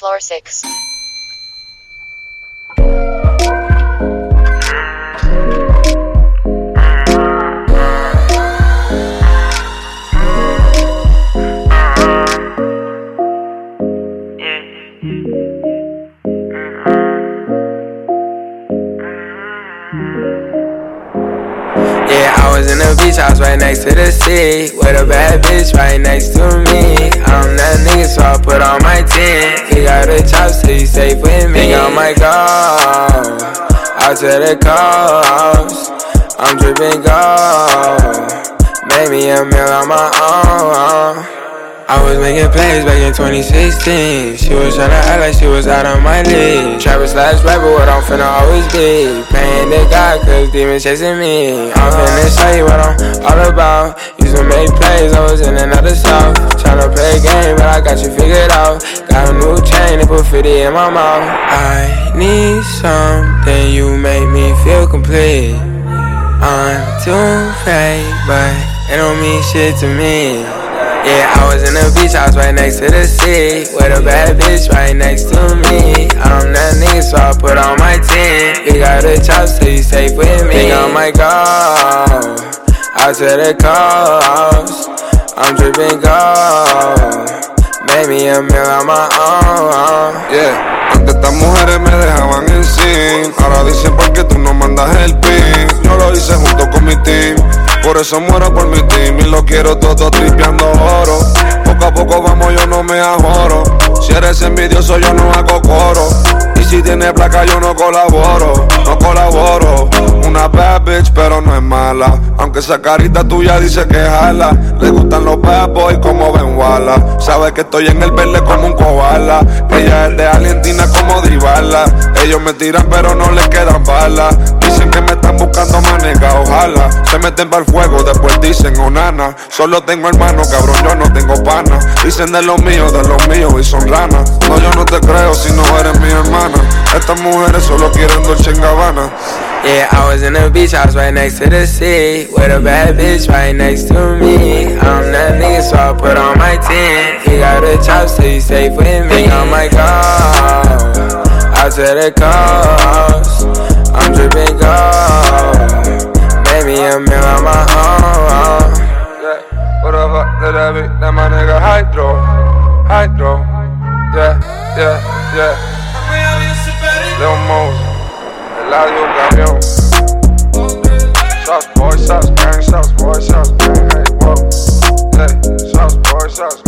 Floor 6. Yeah, I was in the beach house right next to the sea. With a bad bitch right next to me. I'm that nigga, so I put on my tin. He got the chops, so he safe with me. On my go, out to the coast. I'm dripping gold. Made me a meal on my own. I was making plays back in 2016. She was tryna act like she was out of my league. Trapper slash rapper, what I'm finna always be. Praying to God, cause demons chasing me. I'm finna show you what I'm all about. Used to make plays, I was in another south. Got you figured out. Got a new chain, they put 50 in my mouth. I need something, you make me feel complete. I'm too fake, but it don't mean shit to me. Yeah, I was in the beach house right next to the sea. With a bad bitch right next to me. I'm that nigga, so I put on my tin. He got a chops, so he safe with me. Think oh, I might go out to the coast. I'm dripping gold. A meal on my own. Yeah, antes estas mujeres me dejaban en sin. Ahora dicen porque tú no mandas el pin. Yo lo hice junto con mi team. Por eso muero por mi team y lo quiero todo tripeando oro. Poco a poco vamos, yo no me ajoro. Si eres envidioso, yo no hago coro. Si tienes placa, yo no colaboro. No colaboro. Una bad bitch, pero no es mala. Aunque esa carita tuya dice que jala. Le gustan los bad boys como Ben Walla. Sabe que estoy en el verde como un koala. Ella es de Argentina como Dybala. Ellos me tiran, pero no les quedan balas. Dicen que me están buscando manega, ojalá. Se meten para el fuego, después dicen, oh. Solo tengo hermanos, cabrón, yo no tengo pana. Dicen de los míos, de los míos y son ranas. No, yo no te creo si no eres hermana. Estas mujeres solo quieren Dolce Gabbana. Yeah, I was in the beach house right next to the sea. With a bad bitch right next to me. I'm that nigga, so I put on my tin. He got the chops, so he safe with me. Oh, I might go out to the coast. I'm dripping gold. Baby, a meal on my own. Yeah, what up, that that be, that my nigga Hydro, Hydro, yeah, yeah, yeah. Lil Moses, Eladio Gabriel. Shots, boy, shots, gang, shots, boy, shots, gang, hey, whoa. Hey, shots, boy, shots,